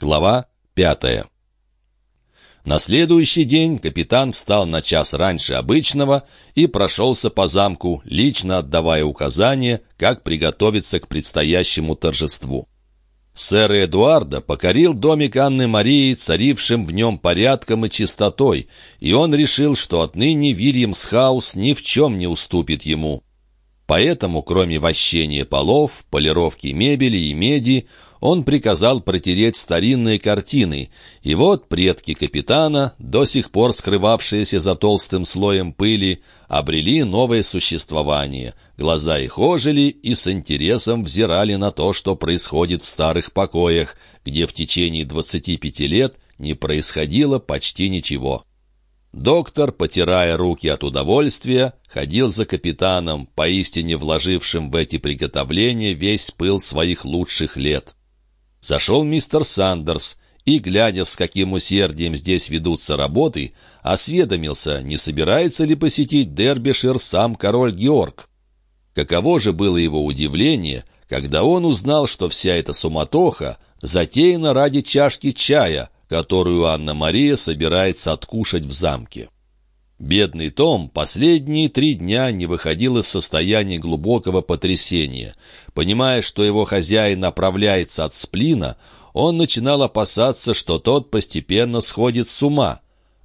Глава пятая. На следующий день капитан встал на час раньше обычного и прошелся по замку, лично отдавая указания, как приготовиться к предстоящему торжеству. Сэр Эдуарда покорил домик Анны Марии, царившим в нем порядком и чистотой, и он решил, что отныне Вильямсхаус ни в чем не уступит ему. Поэтому, кроме вощения полов, полировки мебели и меди, он приказал протереть старинные картины, и вот предки капитана, до сих пор скрывавшиеся за толстым слоем пыли, обрели новое существование. Глаза их ожили и с интересом взирали на то, что происходит в старых покоях, где в течение 25 лет не происходило почти ничего. Доктор, потирая руки от удовольствия, ходил за капитаном, поистине вложившим в эти приготовления весь пыл своих лучших лет. Зашел мистер Сандерс и, глядя, с каким усердием здесь ведутся работы, осведомился, не собирается ли посетить Дербишир сам король Георг. Каково же было его удивление, когда он узнал, что вся эта суматоха затеяна ради чашки чая, которую Анна-Мария собирается откушать в замке. Бедный Том последние три дня не выходил из состояния глубокого потрясения. Понимая, что его хозяин направляется от сплина, он начинал опасаться, что тот постепенно сходит с ума.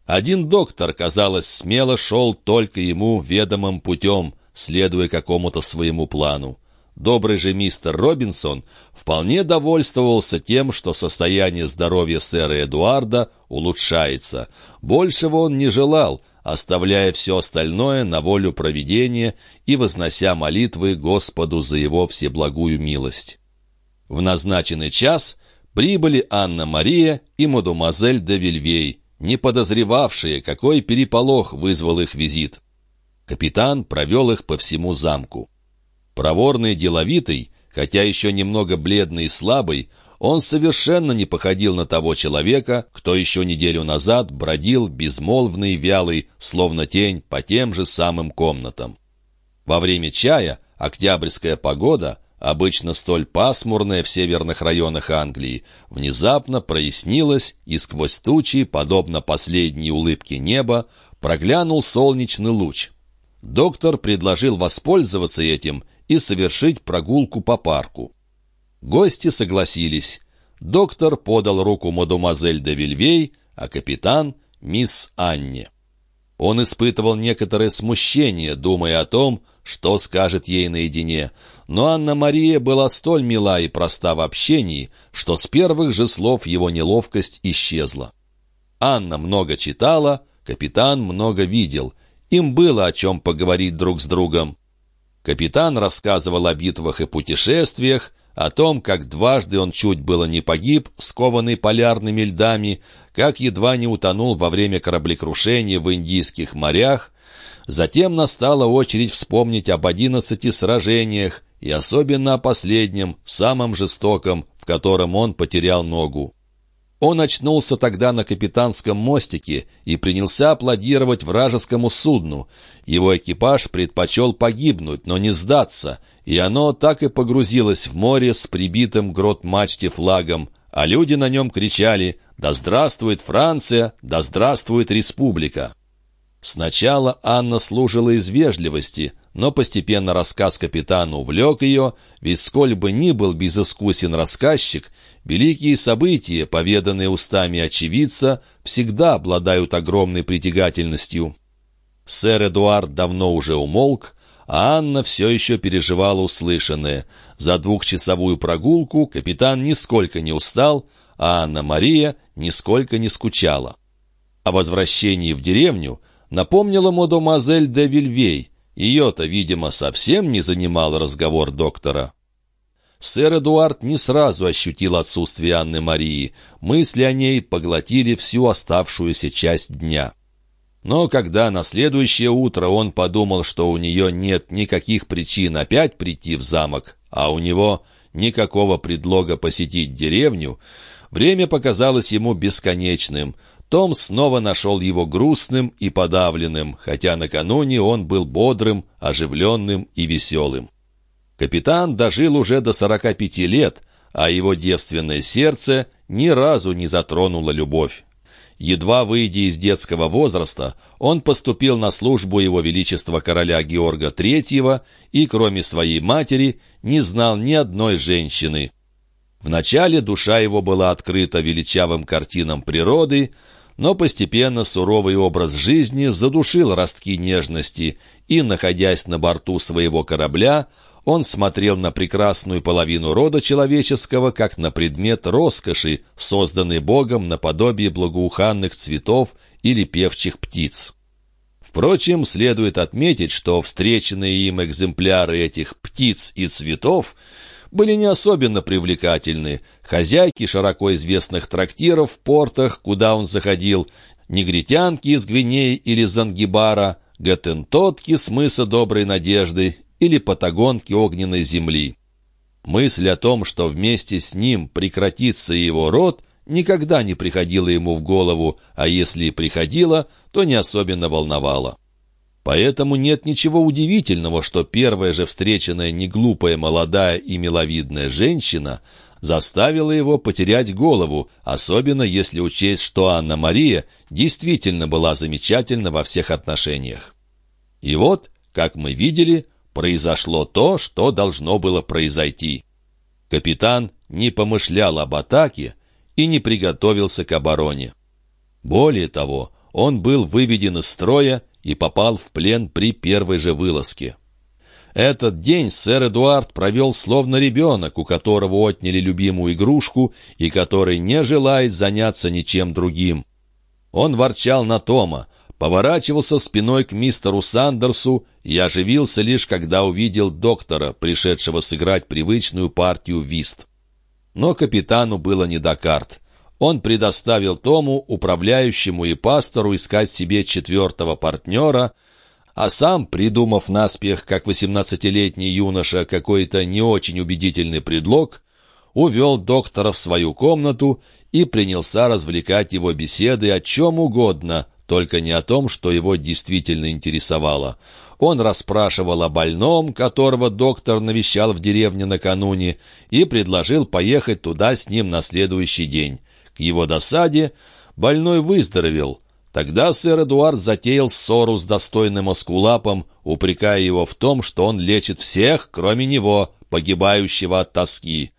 Один доктор, казалось, смело шел только ему ведомым путем, следуя какому-то своему плану. Добрый же мистер Робинсон вполне довольствовался тем, что состояние здоровья сэра Эдуарда улучшается. Большего он не желал — оставляя все остальное на волю провидения и вознося молитвы Господу за его всеблагую милость. В назначенный час прибыли Анна-Мария и мадемуазель де Вильвей, не подозревавшие, какой переполох вызвал их визит. Капитан провел их по всему замку. Проворный деловитый, хотя еще немного бледный и слабый, он совершенно не походил на того человека, кто еще неделю назад бродил безмолвный и вялый, словно тень, по тем же самым комнатам. Во время чая октябрьская погода, обычно столь пасмурная в северных районах Англии, внезапно прояснилась, и сквозь тучи, подобно последней улыбке неба, проглянул солнечный луч. Доктор предложил воспользоваться этим и совершить прогулку по парку. Гости согласились. Доктор подал руку мадемуазель де Вильвей, а капитан — мисс Анне. Он испытывал некоторое смущение, думая о том, что скажет ей наедине. Но Анна-Мария была столь мила и проста в общении, что с первых же слов его неловкость исчезла. Анна много читала, капитан много видел. Им было о чем поговорить друг с другом. Капитан рассказывал о битвах и путешествиях, о том, как дважды он чуть было не погиб, скованный полярными льдами, как едва не утонул во время кораблекрушения в Индийских морях. Затем настала очередь вспомнить об одиннадцати сражениях, и особенно о последнем, самом жестоком, в котором он потерял ногу. Он очнулся тогда на капитанском мостике и принялся аплодировать вражескому судну. Его экипаж предпочел погибнуть, но не сдаться, и оно так и погрузилось в море с прибитым грот мачте флагом, а люди на нем кричали «Да здравствует Франция! Да здравствует Республика!». Сначала Анна служила из вежливости, но постепенно рассказ капитана увлек ее, ведь сколь бы ни был безыскусен рассказчик, великие события, поведанные устами очевидца, всегда обладают огромной притягательностью. Сэр Эдуард давно уже умолк, а Анна все еще переживала услышанное. За двухчасовую прогулку капитан нисколько не устал, а Анна-Мария нисколько не скучала. О возвращении в деревню напомнила мадемуазель де Вильвей, ее-то, видимо, совсем не занимал разговор доктора. Сэр Эдуард не сразу ощутил отсутствие Анны Марии. Мысли о ней поглотили всю оставшуюся часть дня. Но когда на следующее утро он подумал, что у нее нет никаких причин опять прийти в замок, а у него никакого предлога посетить деревню, время показалось ему бесконечным — том снова нашел его грустным и подавленным, хотя накануне он был бодрым, оживленным и веселым. Капитан дожил уже до 45 лет, а его девственное сердце ни разу не затронула любовь. Едва выйдя из детского возраста, он поступил на службу его величества короля Георга III и, кроме своей матери, не знал ни одной женщины. Вначале душа его была открыта величавым картинам природы, но постепенно суровый образ жизни задушил ростки нежности, и, находясь на борту своего корабля, он смотрел на прекрасную половину рода человеческого, как на предмет роскоши, созданный Богом наподобие благоуханных цветов или певчих птиц. Впрочем, следует отметить, что встреченные им экземпляры этих птиц и цветов были не особенно привлекательны. Хозяйки широко известных трактиров в портах, куда он заходил, негритянки из Гвинеи или Зангибара, гатентотки с мыса Доброй Надежды или патагонки огненной земли. Мысль о том, что вместе с ним прекратится его род, никогда не приходила ему в голову, а если и приходила, то не особенно волновала. Поэтому нет ничего удивительного, что первая же встреченная неглупая молодая и миловидная женщина заставила его потерять голову, особенно если учесть, что Анна-Мария действительно была замечательна во всех отношениях. И вот, как мы видели, произошло то, что должно было произойти. Капитан не помышлял об атаке и не приготовился к обороне. Более того, он был выведен из строя и попал в плен при первой же вылазке. Этот день сэр Эдуард провел словно ребенок, у которого отняли любимую игрушку и который не желает заняться ничем другим. Он ворчал на Тома, поворачивался спиной к мистеру Сандерсу и оживился лишь, когда увидел доктора, пришедшего сыграть привычную партию вист. Но капитану было не до карт. Он предоставил Тому, управляющему и пастору, искать себе четвертого партнера, а сам, придумав наспех, как восемнадцатилетний юноша, какой-то не очень убедительный предлог, увел доктора в свою комнату и принялся развлекать его беседы о чем угодно, только не о том, что его действительно интересовало. Он расспрашивал о больном, которого доктор навещал в деревне накануне, и предложил поехать туда с ним на следующий день. К его досаде больной выздоровел. Тогда сэр Эдуард затеял ссору с достойным оскулапом, упрекая его в том, что он лечит всех, кроме него, погибающего от тоски.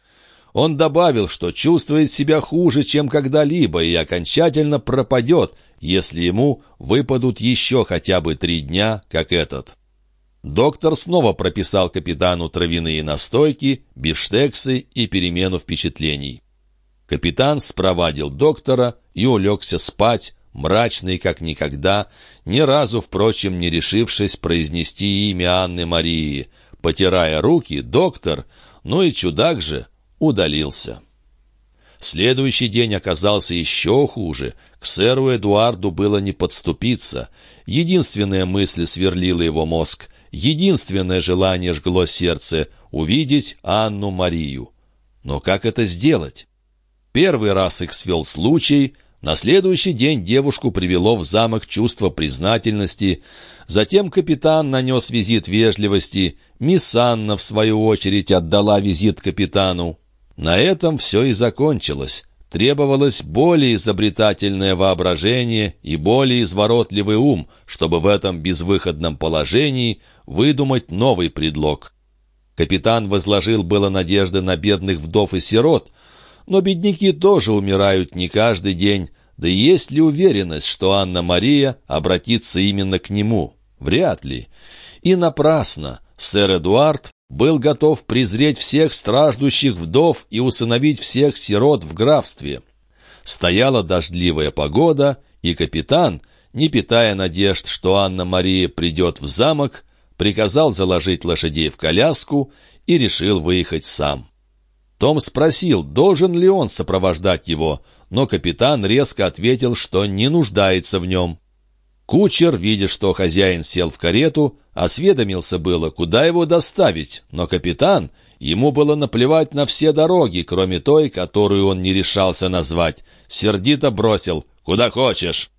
Он добавил, что чувствует себя хуже, чем когда-либо, и окончательно пропадет, если ему выпадут еще хотя бы три дня, как этот. Доктор снова прописал капитану травяные настойки, бифштексы и перемену впечатлений. Капитан спровадил доктора и улегся спать, мрачный как никогда, ни разу, впрочем, не решившись произнести имя Анны Марии. Потирая руки, доктор, ну и чудак же, удалился. Следующий день оказался еще хуже. К сэру Эдуарду было не подступиться. Единственная мысль сверлила его мозг. Единственное желание жгло сердце — увидеть Анну Марию. Но как это сделать? Первый раз их свел случай, на следующий день девушку привело в замок чувство признательности, затем капитан нанес визит вежливости, мисс Анна, в свою очередь, отдала визит капитану. На этом все и закончилось. Требовалось более изобретательное воображение и более изворотливый ум, чтобы в этом безвыходном положении выдумать новый предлог. Капитан возложил было надежды на бедных вдов и сирот, но бедняки тоже умирают не каждый день, да и есть ли уверенность, что Анна-Мария обратится именно к нему? Вряд ли. И напрасно. Сэр Эдуард был готов презреть всех страждущих вдов и усыновить всех сирот в графстве. Стояла дождливая погода, и капитан, не питая надежд, что Анна-Мария придет в замок, приказал заложить лошадей в коляску и решил выехать сам. Том спросил, должен ли он сопровождать его, но капитан резко ответил, что не нуждается в нем. Кучер, видя, что хозяин сел в карету, осведомился было, куда его доставить, но капитан, ему было наплевать на все дороги, кроме той, которую он не решался назвать, сердито бросил «Куда хочешь».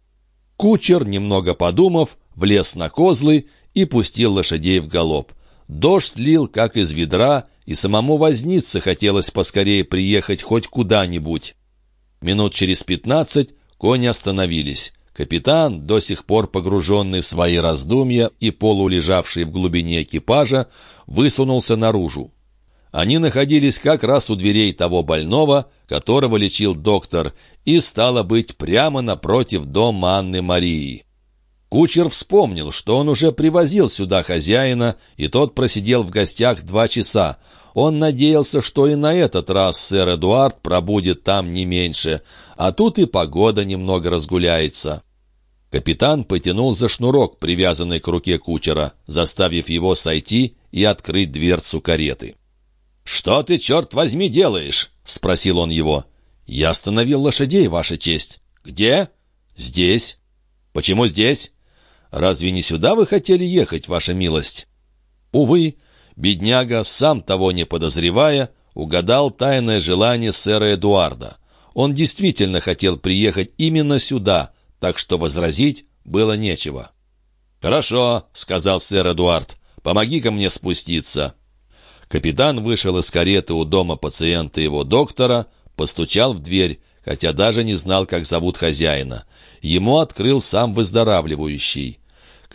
Кучер, немного подумав, влез на козлы и пустил лошадей в галоп. Дождь лил, как из ведра, и самому вознице хотелось поскорее приехать хоть куда-нибудь. Минут через пятнадцать кони остановились. Капитан, до сих пор погруженный в свои раздумья и полулежавший в глубине экипажа, высунулся наружу. Они находились как раз у дверей того больного, которого лечил доктор, и, стало быть, прямо напротив дома Анны Марии. Кучер вспомнил, что он уже привозил сюда хозяина, и тот просидел в гостях два часа. Он надеялся, что и на этот раз сэр Эдуард пробудет там не меньше, а тут и погода немного разгуляется. Капитан потянул за шнурок, привязанный к руке кучера, заставив его сойти и открыть дверцу кареты. «Что ты, черт возьми, делаешь?» — спросил он его. «Я остановил лошадей, Ваша честь». «Где?» «Здесь». «Почему здесь?» «Разве не сюда вы хотели ехать, Ваша милость?» Увы, бедняга, сам того не подозревая, угадал тайное желание сэра Эдуарда. Он действительно хотел приехать именно сюда, так что возразить было нечего. «Хорошо», — сказал сэр Эдуард, — «помоги-ка мне спуститься». Капитан вышел из кареты у дома пациента его доктора, постучал в дверь, хотя даже не знал, как зовут хозяина. Ему открыл сам выздоравливающий.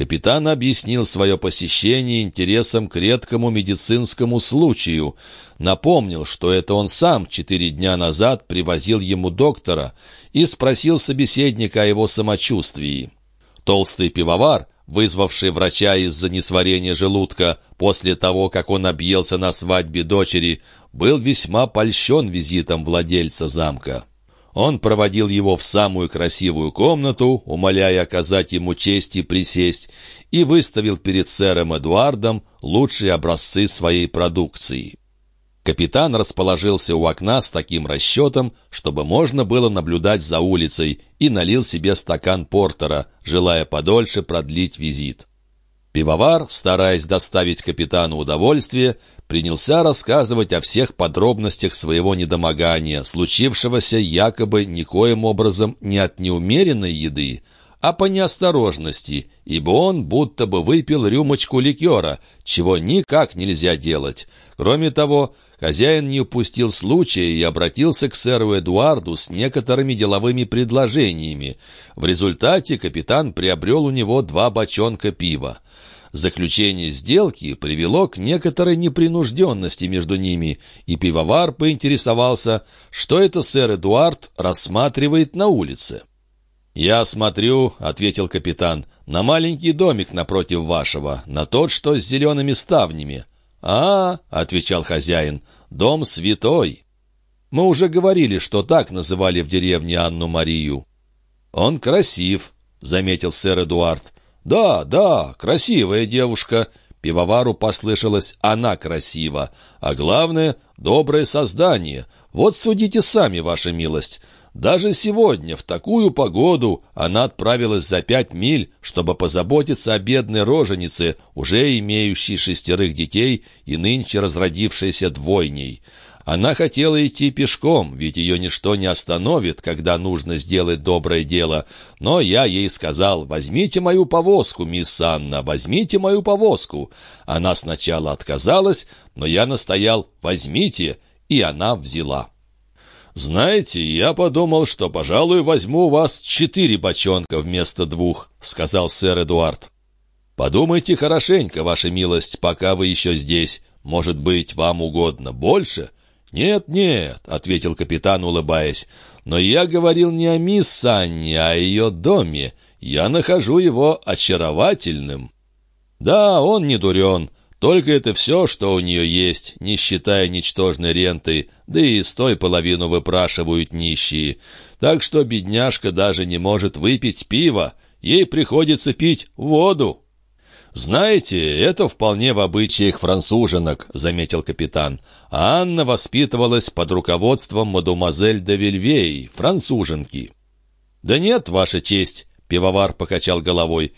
Капитан объяснил свое посещение интересом к редкому медицинскому случаю. Напомнил, что это он сам четыре дня назад привозил ему доктора и спросил собеседника о его самочувствии. Толстый пивовар, вызвавший врача из-за несварения желудка после того, как он объелся на свадьбе дочери, был весьма польщен визитом владельца замка. Он проводил его в самую красивую комнату, умоляя оказать ему честь и присесть, и выставил перед сэром Эдуардом лучшие образцы своей продукции. Капитан расположился у окна с таким расчетом, чтобы можно было наблюдать за улицей, и налил себе стакан портера, желая подольше продлить визит. Пивовар, стараясь доставить капитану удовольствие, принялся рассказывать о всех подробностях своего недомогания, случившегося якобы никоим образом не от неумеренной еды, а по неосторожности, ибо он будто бы выпил рюмочку ликера, чего никак нельзя делать. Кроме того, хозяин не упустил случая и обратился к сэру Эдуарду с некоторыми деловыми предложениями. В результате капитан приобрел у него два бочонка пива. Заключение сделки привело к некоторой непринужденности между ними, и пивовар поинтересовался, что это сэр Эдуард рассматривает на улице. «Я смотрю», — ответил капитан, — «на маленький домик напротив вашего, на тот, что с зелеными ставнями». «А, — отвечал хозяин, — дом святой». Мы уже говорили, что так называли в деревне Анну-Марию. «Он красив», — заметил сэр Эдуард. «Да, да, красивая девушка». Пивовару послышалось «она красива», а главное — доброе создание. Вот судите сами, ваша милость. Даже сегодня, в такую погоду, она отправилась за пять миль, чтобы позаботиться о бедной роженице, уже имеющей шестерых детей и нынче разродившейся двойней. Она хотела идти пешком, ведь ее ничто не остановит, когда нужно сделать доброе дело. Но я ей сказал, возьмите мою повозку, мисс Анна, возьмите мою повозку. Она сначала отказалась, но я настоял, возьмите, и она взяла. «Знаете, я подумал, что, пожалуй, возьму у вас четыре бочонка вместо двух», — сказал сэр Эдуард. «Подумайте хорошенько, ваша милость, пока вы еще здесь. Может быть, вам угодно больше?» «Нет, нет», — ответил капитан, улыбаясь, «но я говорил не о мисс Санни, а о ее доме. Я нахожу его очаровательным». «Да, он не дурен. Только это все, что у нее есть, не считая ничтожной ренты, да и с той половину выпрашивают нищие. Так что бедняжка даже не может выпить пиво, ей приходится пить воду». «Знаете, это вполне в обычаях француженок», — заметил капитан. Анна воспитывалась под руководством мадемуазель де Вильвей, француженки. «Да нет, ваша честь», — пивовар покачал головой.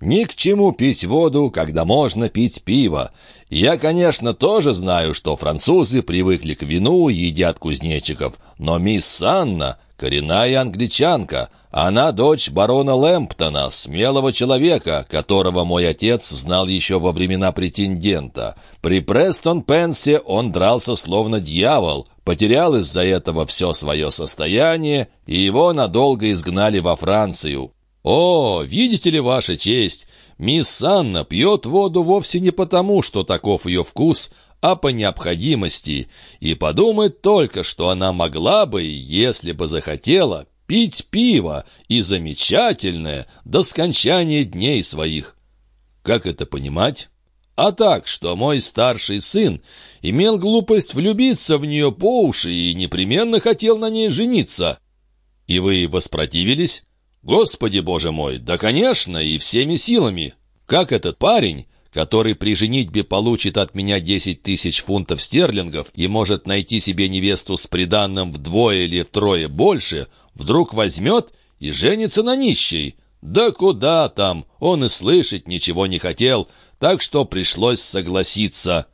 Ни к чему пить воду, когда можно пить пиво. Я, конечно, тоже знаю, что французы привыкли к вину и едят кузнечиков, но мисс Анна — коренная англичанка. Она дочь барона Лэмптона, смелого человека, которого мой отец знал еще во времена претендента. При Престон-Пенсе он дрался словно дьявол, потерял из-за этого все свое состояние, и его надолго изгнали во Францию. «О, видите ли, Ваша честь, мисс Анна пьет воду вовсе не потому, что таков ее вкус, а по необходимости, и подумать только, что она могла бы, если бы захотела, пить пиво, и замечательное, до скончания дней своих». Как это понимать? А так, что мой старший сын имел глупость влюбиться в нее по уши и непременно хотел на ней жениться. И вы воспротивились? Господи, боже мой, да, конечно, и всеми силами. Как этот парень, который при женитьбе получит от меня десять тысяч фунтов стерлингов и может найти себе невесту с приданным вдвое или втрое больше, вдруг возьмет и женится на нищей? Да куда там, он и слышать ничего не хотел, так что пришлось согласиться.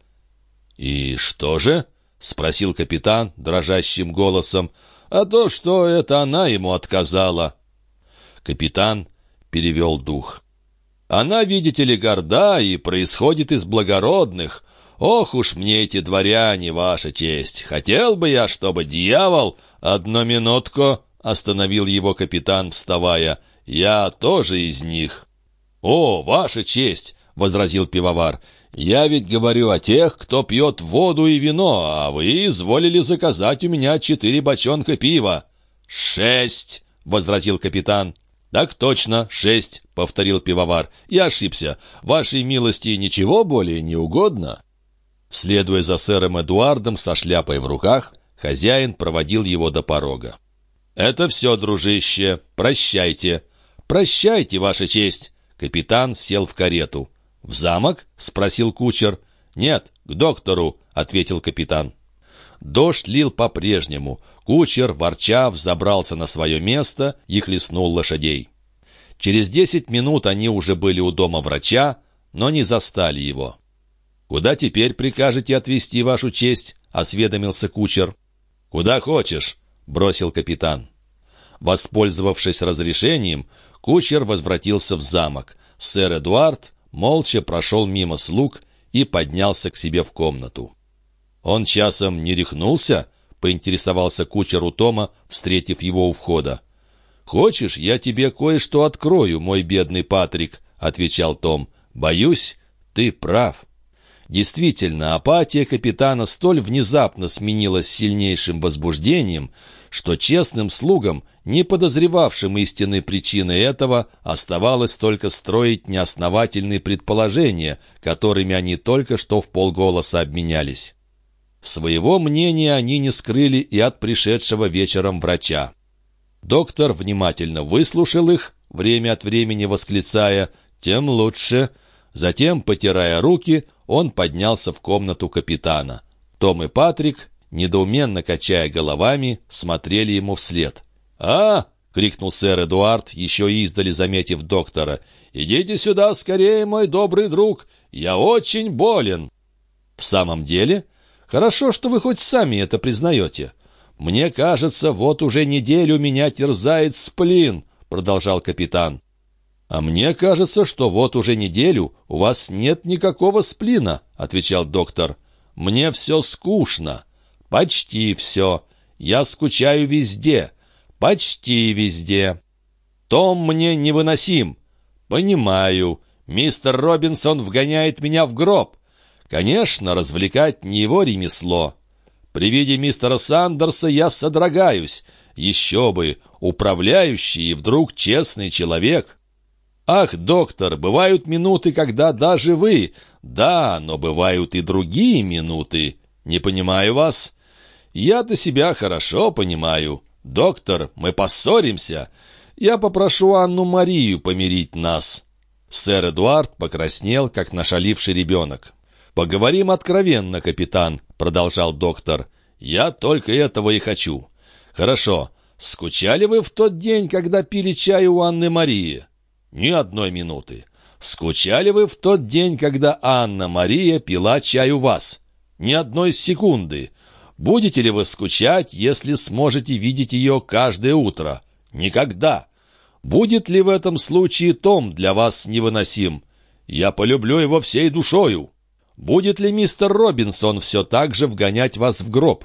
«И что же?» — спросил капитан дрожащим голосом. «А то, что это она ему отказала». Капитан перевел дух. «Она, видите ли, горда и происходит из благородных. Ох уж мне эти дворяне, ваша честь! Хотел бы я, чтобы дьявол...» «Одну минутку!» — остановил его капитан, вставая. «Я тоже из них». «О, ваша честь!» — возразил пивовар. «Я ведь говорю о тех, кто пьет воду и вино, а вы изволили заказать у меня четыре бочонка пива». «Шесть!» — возразил капитан. «Так точно, шесть», — повторил пивовар. «Я ошибся. Вашей милости ничего более не угодно?» Следуя за сэром Эдуардом со шляпой в руках, хозяин проводил его до порога. «Это все, дружище. Прощайте». «Прощайте, ваша честь!» Капитан сел в карету. «В замок?» — спросил кучер. «Нет, к доктору», — ответил капитан. Дождь лил по-прежнему. Кучер, ворча, взобрался на свое место и хлестнул лошадей. Через десять минут они уже были у дома врача, но не застали его. «Куда теперь прикажете отвезти вашу честь?» — осведомился кучер. «Куда хочешь», — бросил капитан. Воспользовавшись разрешением, кучер возвратился в замок. Сэр Эдуард молча прошел мимо слуг и поднялся к себе в комнату. «Он часом не рехнулся?» — поинтересовался кучер у Тома, встретив его у входа. «Хочешь, я тебе кое-что открою, мой бедный Патрик?» — отвечал Том. «Боюсь, ты прав». Действительно, апатия капитана столь внезапно сменилась сильнейшим возбуждением, что честным слугам, не подозревавшим истинной причины этого, оставалось только строить неосновательные предположения, которыми они только что в полголоса обменялись. Своего мнения они не скрыли и от пришедшего вечером врача. Доктор внимательно выслушал их, время от времени восклицая «тем лучше». Затем, потирая руки, он поднялся в комнату капитана. Том и Патрик недоуменно качая головами, смотрели ему вслед. «А!» — крикнул сэр Эдуард, еще издали заметив доктора. «Идите сюда скорее, мой добрый друг! Я очень болен!» «В самом деле? Хорошо, что вы хоть сами это признаете. Мне кажется, вот уже неделю меня терзает сплин», — продолжал капитан. «А мне кажется, что вот уже неделю у вас нет никакого сплина», — отвечал доктор. «Мне все скучно». «Почти все. Я скучаю везде. Почти везде. Том мне невыносим. Понимаю. Мистер Робинсон вгоняет меня в гроб. Конечно, развлекать не его ремесло. При виде мистера Сандерса я содрогаюсь. Еще бы, управляющий и вдруг честный человек». «Ах, доктор, бывают минуты, когда даже вы...» «Да, но бывают и другие минуты. Не понимаю вас. Я-то себя хорошо понимаю. Доктор, мы поссоримся. Я попрошу Анну-Марию помирить нас». Сэр Эдуард покраснел, как нашаливший ребенок. «Поговорим откровенно, капитан», — продолжал доктор. «Я только этого и хочу». «Хорошо. Скучали вы в тот день, когда пили чай у Анны-Марии?» «Ни одной минуты». «Скучали вы в тот день, когда Анна-Мария пила чай у вас?» «Ни одной секунды». Будете ли вы скучать, если сможете видеть ее каждое утро? Никогда. Будет ли в этом случае Том для вас невыносим? Я полюблю его всей душою. Будет ли мистер Робинсон все так же вгонять вас в гроб?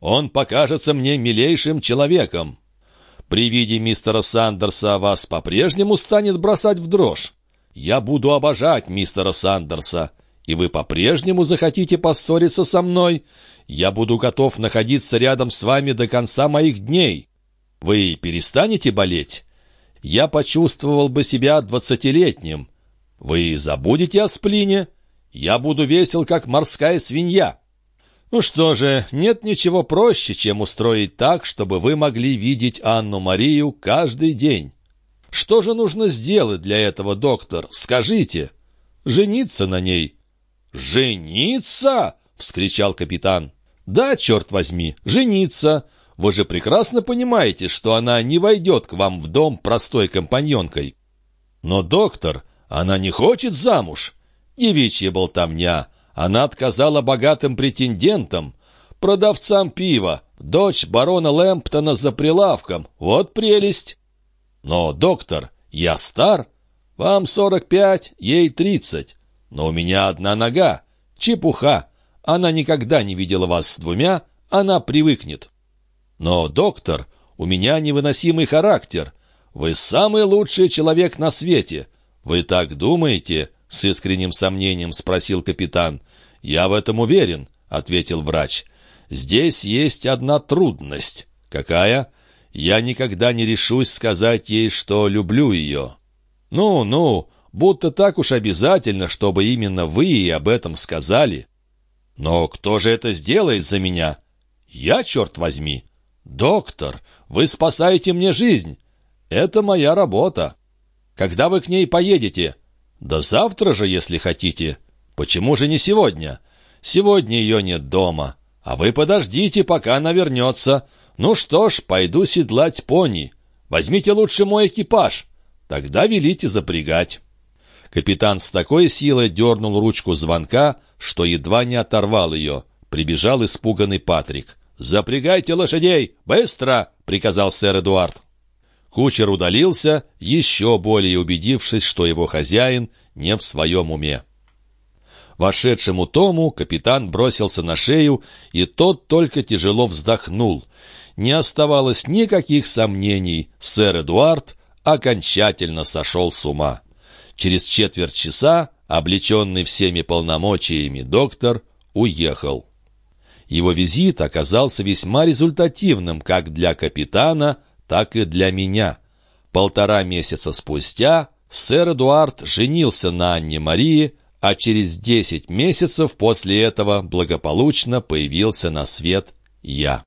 Он покажется мне милейшим человеком. При виде мистера Сандерса вас по-прежнему станет бросать в дрожь. Я буду обожать мистера Сандерса, и вы по-прежнему захотите поссориться со мной. Я буду готов находиться рядом с вами до конца моих дней. Вы перестанете болеть? Я почувствовал бы себя двадцатилетним. Вы забудете о сплине? Я буду весел, как морская свинья. Ну что же, нет ничего проще, чем устроить так, чтобы вы могли видеть Анну-Марию каждый день. Что же нужно сделать для этого, доктор? Скажите. Жениться на ней. «Жениться?» — вскричал капитан. «Да, черт возьми, жениться. Вы же прекрасно понимаете, что она не войдет к вам в дом простой компаньонкой». «Но, доктор, она не хочет замуж. Девичья болтовня. Она отказала богатым претендентам, продавцам пива, дочь барона Лэмптона за прилавком. Вот прелесть. Но, доктор, я стар. Вам сорок пять, ей тридцать. Но у меня одна нога. Чепуха. Она никогда не видела вас с двумя, она привыкнет. Но, доктор, у меня невыносимый характер. Вы самый лучший человек на свете. Вы так думаете?» С искренним сомнением спросил капитан. «Я в этом уверен», — ответил врач. «Здесь есть одна трудность». «Какая?» «Я никогда не решусь сказать ей, что люблю ее». «Ну, ну, будто так уж обязательно, чтобы именно вы ей об этом сказали». «Но кто же это сделает за меня?» «Я, черт возьми!» «Доктор, вы спасаете мне жизнь!» «Это моя работа!» «Когда вы к ней поедете?» «Да завтра же, если хотите». «Почему же не сегодня?» «Сегодня ее нет дома. А вы подождите, пока она вернется. Ну что ж, пойду седлать пони. Возьмите лучше мой экипаж. Тогда велите запрягать». Капитан с такой силой дернул ручку звонка, что едва не оторвал ее. Прибежал испуганный Патрик. «Запрягайте лошадей! Быстро!» — приказал сэр Эдуард. Кучер удалился, еще более убедившись, что его хозяин не в своем уме. Вошедшему Тому капитан бросился на шею, и тот только тяжело вздохнул. Не оставалось никаких сомнений, сэр Эдуард окончательно сошел с ума. Через четверть часа, облеченный всеми полномочиями, доктор уехал. Его визит оказался весьма результативным как для капитана, так и для меня. Полтора месяца спустя сэр Эдуард женился на Анне Марии, а через десять месяцев после этого благополучно появился на свет я.